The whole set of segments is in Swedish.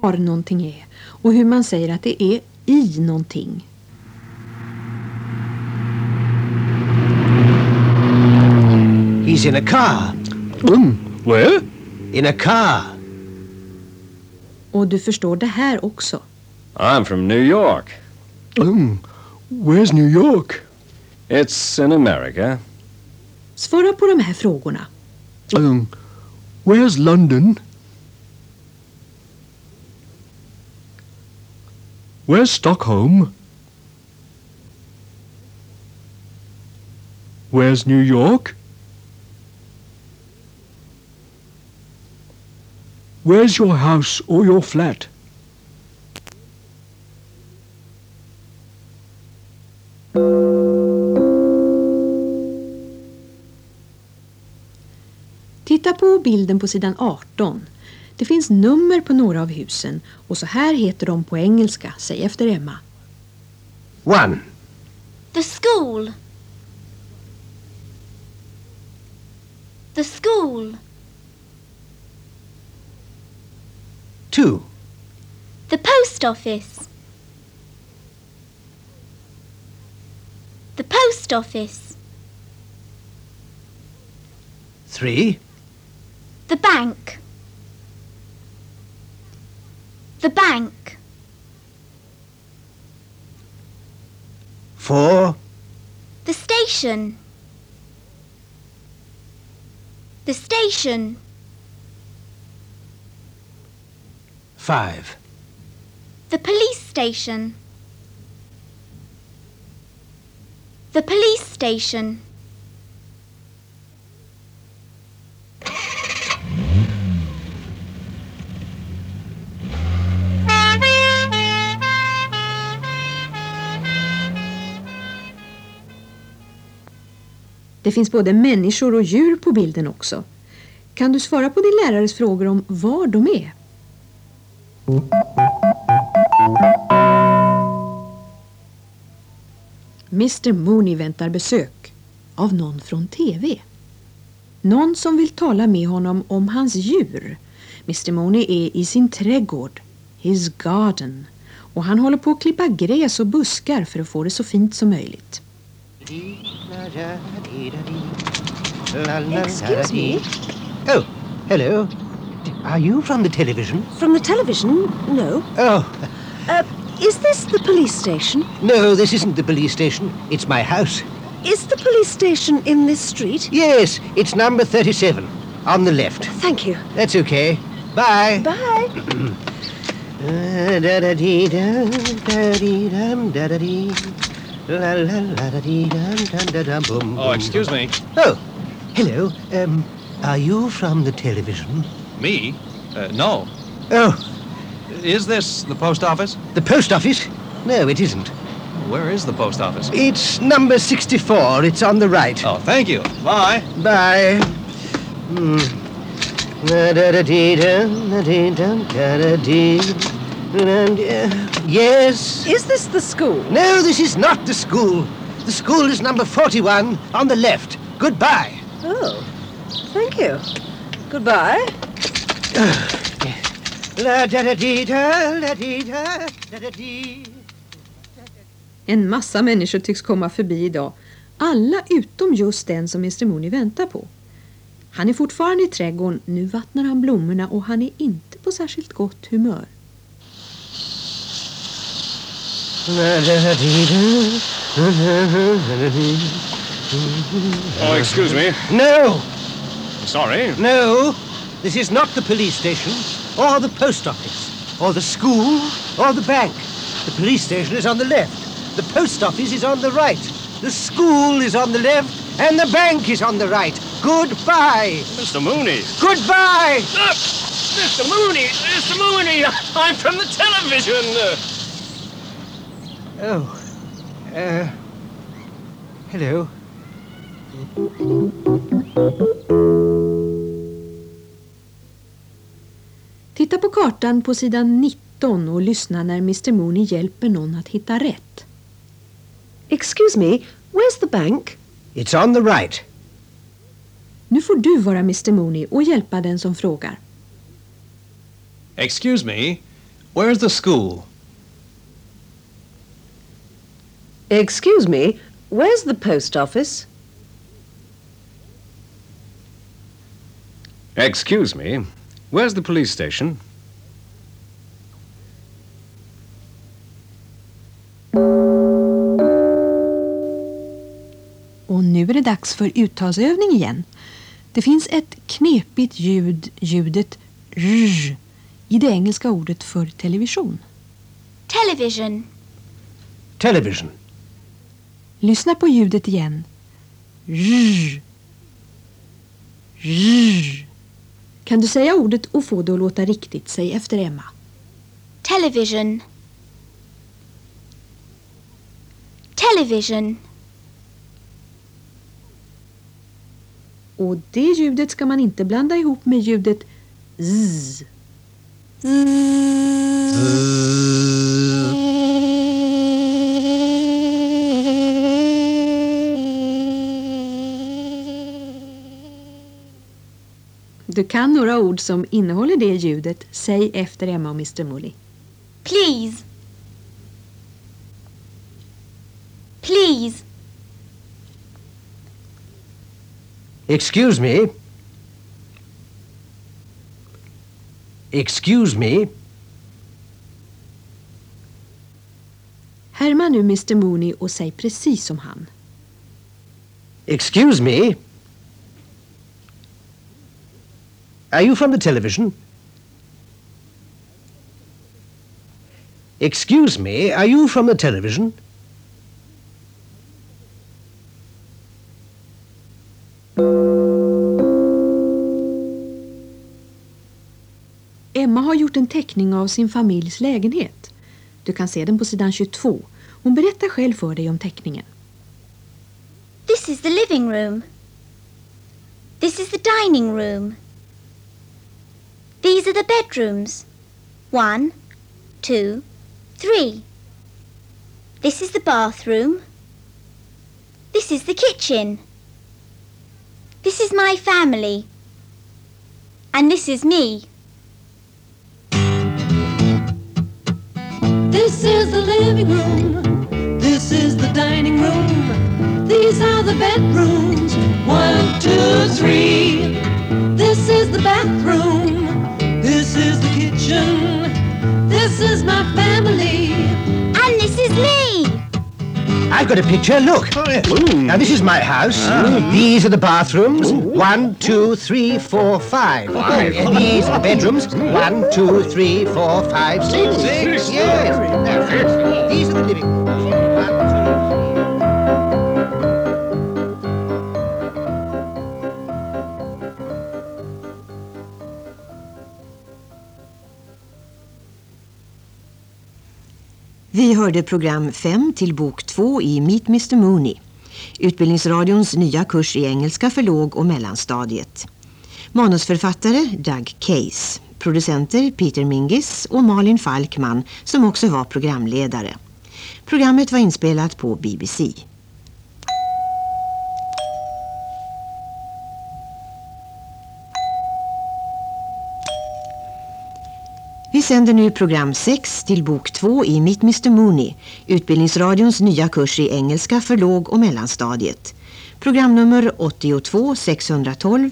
var någonting är och hur man säger att det är i någonting. He's in a car. Um, where? In a car. Och du förstår det här också. I'm from New York. Um, where's New York? It's in America. Svara på de här frågorna. Um, where's London? Where's Stockholm? Where's New York? Where's your house or your flat? Titta på bilden på sidan 18. Det finns nummer på några av husen och så här heter de på engelska. Säg efter Emma. One. The school. The school. Two. The post office. The post office. Three. The bank. The bank. Four. The station. The station. Five. The police station. The police station. Det finns både människor och djur på bilden också. Kan du svara på din lärares frågor om var de är? Mr Mooney väntar besök av någon från TV. Någon som vill tala med honom om hans djur. Mr Mooney är i sin trädgård, his garden, och han håller på att klippa gräs och buskar för att få det så fint som möjligt. Excuse me. Oh, hello. Are you from the television? From the television? No. Oh, Uh, is this the police station? no, this isn't the police station. It's my house. Is the police station in this street? Yes, it's number 37. On the left. Thank you. That's okay. Bye. Bye. Uh, da-da-dee-dum, da-dee-dum, da-da-dee. La la la da dee dum dum da dum boom. Oh, boom, excuse boom. me. Oh, hello. Um, are you from the television? Me? Uh, no. Oh, Is this the post office? the post office? No, it isn't. Where is the post office? It's number 64. It's on the right. Oh, thank you. Bye. Bye. Hmm. And, uh, Yes? Is this the school? No, this is not the school. The school is number 41 on the left. Goodbye. Oh, thank you. Goodbye. En massa människor tycks komma förbi idag. Alla utom just den som Mr Mooney väntar på. Han är fortfarande i trädgården, nu vattnar han blommorna och han är inte på särskilt gott humör. Oh, excuse me. No, Sorry. no. This is not the police station, or the post office, or the school, or the bank. The police station is on the left. The post office is on the right. The school is on the left, and the bank is on the right. Goodbye. Mr. Mooney. Goodbye. Mr. Mooney! Mr. Mooney! I'm from the television! Oh. Uh. Hello. Titta på kartan på sidan 19 och lyssna när Mr Mooney hjälper någon att hitta rätt. Excuse me, where's the bank? It's on the right. Nu får du vara Mr Mooney och hjälpa den som frågar. Excuse me. Where's the school? Excuse me, where's the post office? Excuse me, where's the police station? Och nu är det dags för uttalsövning igen. Det finns ett knepigt ljud, ljudet rj, i det engelska ordet för television. Television. Television. Lyssna på ljudet igen. Rj. Rj. Kan du säga ordet och få det att låta riktigt? Säg efter Emma. Television. Television. Och det ljudet ska man inte blanda ihop med ljudet z. Du kan några ord som innehåller det ljudet. Säg efter Emma och Mr Mully. Please. Please. Excuse me. Excuse me. Härma nu Mr Mooney och säg precis som han. Excuse me. Are you from the television? Excuse me, are you from the television? Emma har gjort en teckning av sin familjs lägenhet. Du kan se den på sidan 22. Hon berättar själv för dig om teckningen. This is the living room. This is the dining room. These are the bedrooms. One, two, three. This is the bathroom. This is the kitchen. This is my family. And this is me. This is the living room. This is the dining room. These are the bedrooms. One, two, three. This is the bathroom. This is my family. And this is me. I've got a picture, look. Now, this is my house. These are the bathrooms. One, two, three, four, five. And these are the bedrooms. One, two, three, four, five, six. Six? Yes. These are the living rooms. Vi hörde program 5 till bok 2 i Meet Mr Mooney. Utbildningsradions nya kurs i engelska för låg- och mellanstadiet. Manusförfattare Doug Case. Producenter Peter Mingis och Malin Falkman som också var programledare. Programmet var inspelat på BBC. Sänder nu program 6 till bok 2 i Mitt Mr Mooney, Utbildningsradions nya kurs i engelska för låg- och mellanstadiet. Programnummer 82 612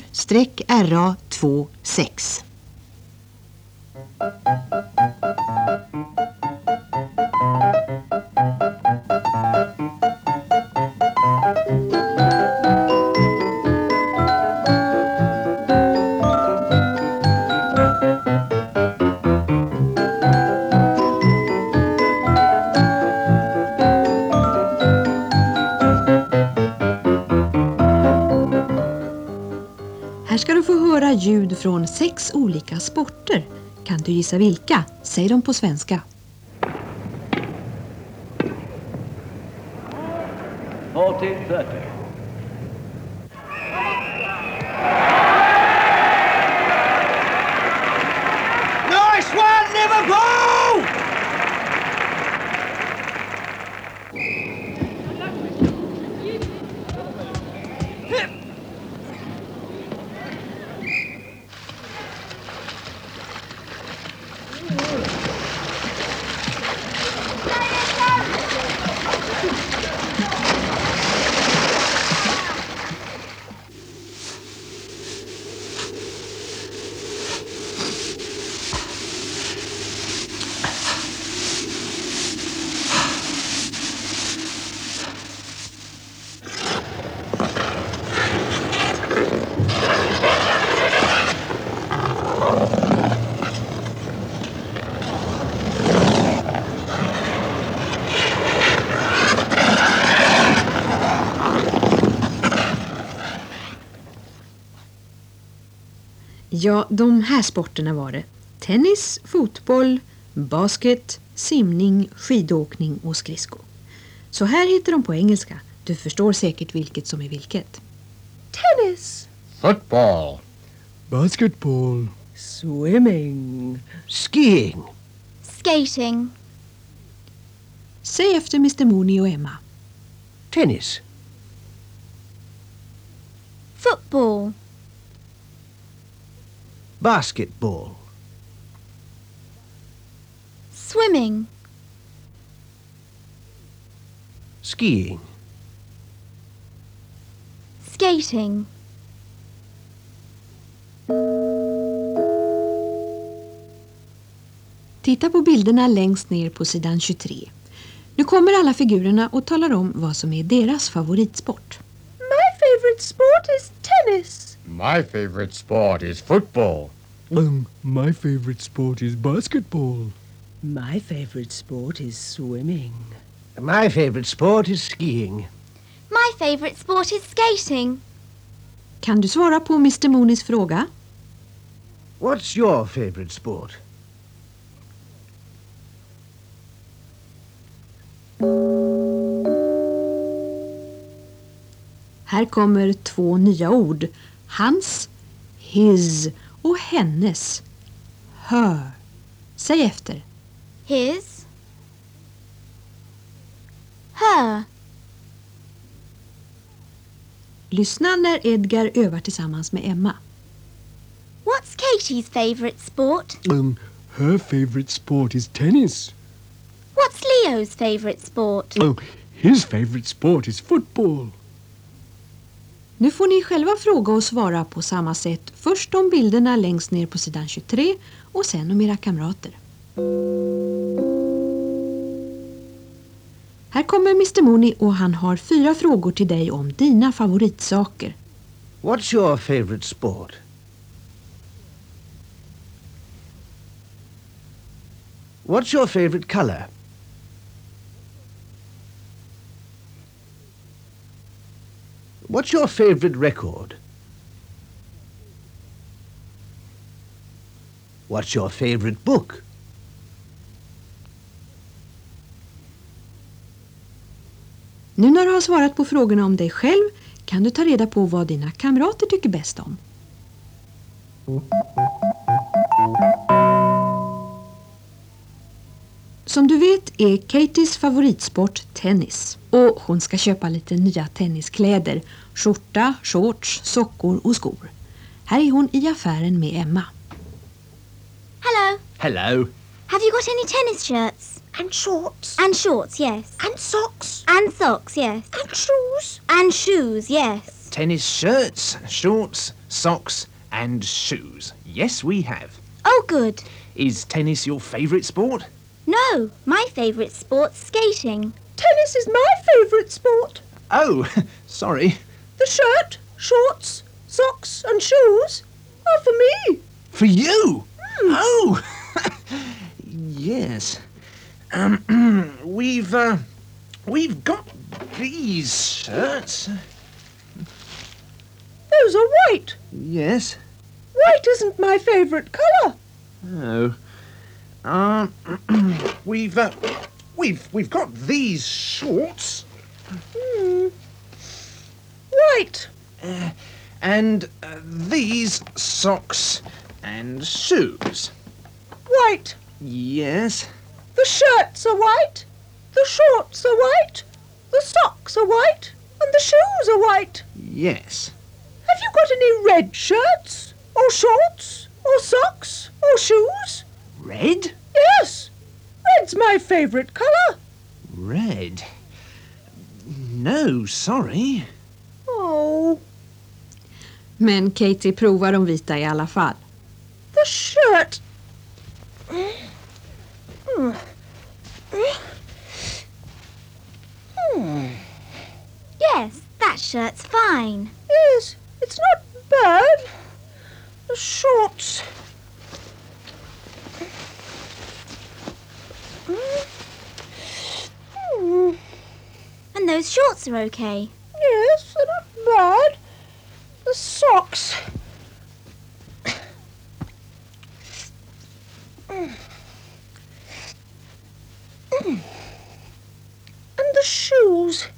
ljud från sex olika sporter. Kan du gissa vilka? Säg dem på svenska. 40-30 one, Liverpool! Ja, de här sporterna var det. Tennis, fotboll, basket, simning, skidåkning och skridsko. Så här heter de på engelska. Du förstår säkert vilket som är vilket. Tennis. Football. Basketball. Swimming. Skiing. Skating. Säg efter Mr Mooney och Emma. Tennis. Football. Basketball. Swimming. Skiing. Skating. Titta på bilderna längst ner på sidan 23. Nu kommer alla figurerna och talar om vad som är deras favoritsport. My favorite sport is tennis. My favorite sport is football. Um, my favorite sport is basketball. My favorite sport is swimming. My favorite sport is skiing. My favorite sport is skating. Kan du svara på Mr Mooneys fråga? What's your favorite sport? Här kommer två nya ord. Hans, his och hennes. Her. Säg efter. His. Her. Lyssna när Edgar övar tillsammans med Emma. What's Katie's favorite sport? Um, her favorite sport is tennis. What's Leo's favorite sport? Oh, his favorite sport is football. Nu får ni själva fråga och svara på samma sätt. Först om bilderna längst ner på sidan 23 och sen om era kamrater. Här kommer Mr Mooney och han har fyra frågor till dig om dina favoritsaker. What's your favorite sport? What's your favorite color? What's your favorite record? What's your favorite book? Nu när du har svarat på frågorna om dig själv kan du ta reda på vad dina kamrater tycker bäst om. Som du vet är Katies favoritsport tennis och hon ska köpa lite nya tenniskläder. Skjorta, shorts, sockor och skor. Här är hon i affären med Emma. Hello. Hello. Have you got any tennis shirts? And shorts. And shorts, yes. And socks. And socks, yes. And shoes. And shoes, yes. Tennis shirts, shorts, socks, and shoes. Yes, we have. Oh, good. Is tennis your favourite sport? No, my favourite sport's skating. Tennis is my favourite sport. Oh, sorry. The shirt, shorts, socks, and shoes are for me. For you? Oh! yes. Um, we've, uh, we've got these shirts. Those are white. Yes. White isn't my favourite colour. Oh. Um, we've, uh, we've, we've got these shorts. Hmm. White. Uh, and uh, these socks and shoes. White. Yes. The shirts are white. The shorts are white. The socks are white. And the shoes are white. Yes. Have you got any red shirts? Or shorts? Or socks? Or shoes? Red? Yes. Red's my favourite colour. Red? No, sorry. Oh, Men Katie provar de vita i alla fall. the shirt. Yes, that shirt's fine. Yes, it's not bad. The shorts. Hmm. And those shorts are okay. Yes, they're not bad. The socks. and the shoes.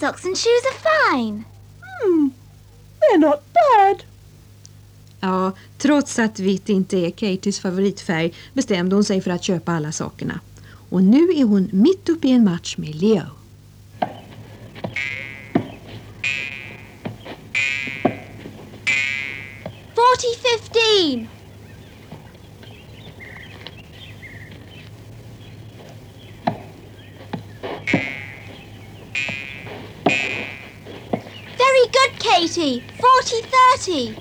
Socks and shoes are fine. Hmm, they're not bad. Ja, trots att vitt inte är Katies favoritfärg bestämde hon sig för att köpa alla sakerna. Och nu är hon mitt uppe i en match med Leo. 80, 40, 30.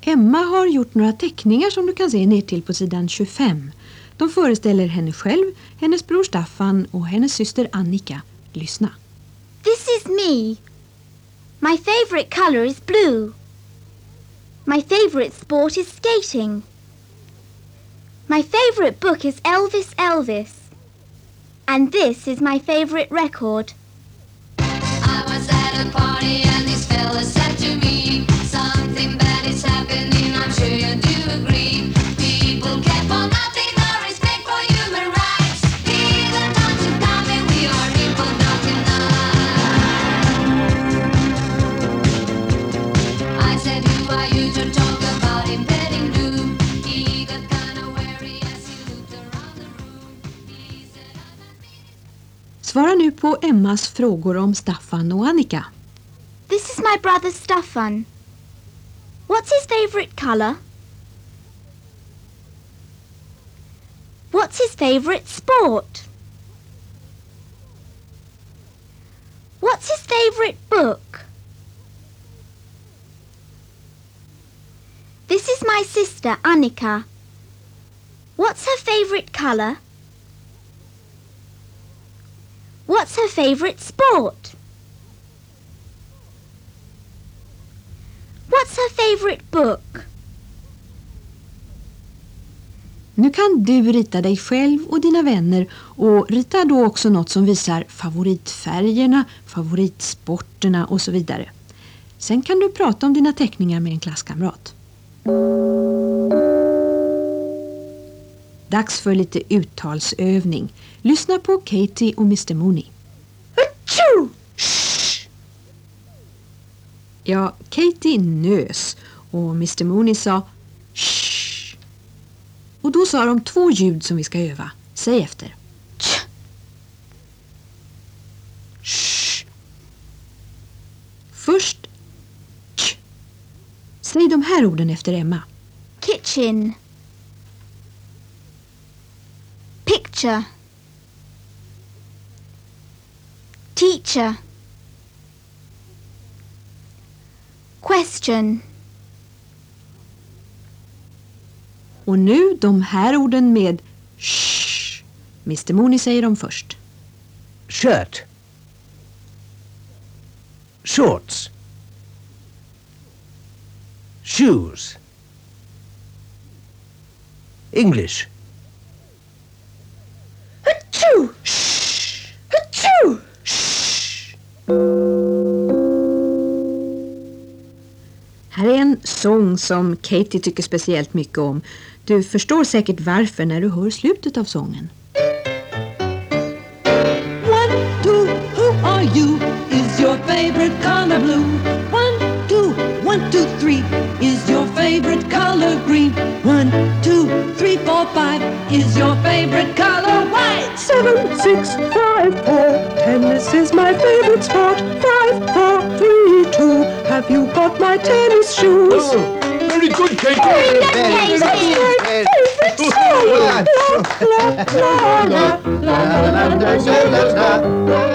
Emma har gjort några teckningar som du kan se ner till på sidan 25. De föreställer henne själv, hennes bror Staffan och hennes syster Annika. Lyssna. This is me. My favorite color is blue. My favourite sport is skating. My favourite book is Elvis Elvis. And this is my favourite record. I was at a party and this fella said to me Svara nu på Emmas frågor om Staffan och Annika. This is my brother Staffan. What's his favourite colour? What's his favourite sport? What's his favourite book? This is my sister Annika. What's her favourite colour? What's her favourite sport? What's her favourite book? Nu kan du rita dig själv och dina vänner och rita då också något som visar favoritfärgerna, favoritsporterna och så vidare. Sen kan du prata om dina teckningar med en klasskamrat. Dags för lite uttalsövning. Lyssna på Katie och Mr Mooney. Achoo! Ja, Katie nös och Mr Mooney sa Shh. Och då sa de två ljud som vi ska öva. Säg efter. Shh. Först ch. Säg de här orden efter Emma. Kitchen. Picture. Teacher. Question. Och nu de här orden med shh. Mr Mooney säger dem först. Shirt. Shorts. Shoes. English. Shh! Här är en sång som Katie tycker speciellt mycket om. Du förstår säkert varför när du hör slutet av sången. One, two, who are you? Is your favorite color blue? One, two, one, two, three. Is your favorite color green? One, two, four, five. Is your favorite color white? Seven, six, five, four. Tennis is my favorite sport. Five, four, three, two. Have you got my tennis shoes? Oh, Very good, Katie. Very good. Katie. That's my Favorite song. La, la, la, la. Vi hörde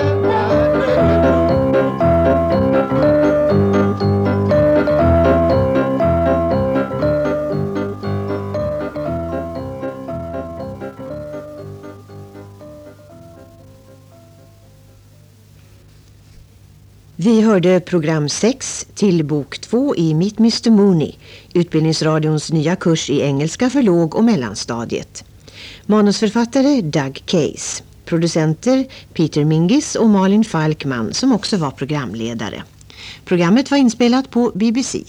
hörde program 6 till bok 2 i Meet Mr Mooney, Utbildningsradions nya kurs i engelska för låg- och mellanstadiet. Manusförfattare Doug Case. Producenter Peter Mingis och Malin Falkman som också var programledare. Programmet var inspelat på BBC.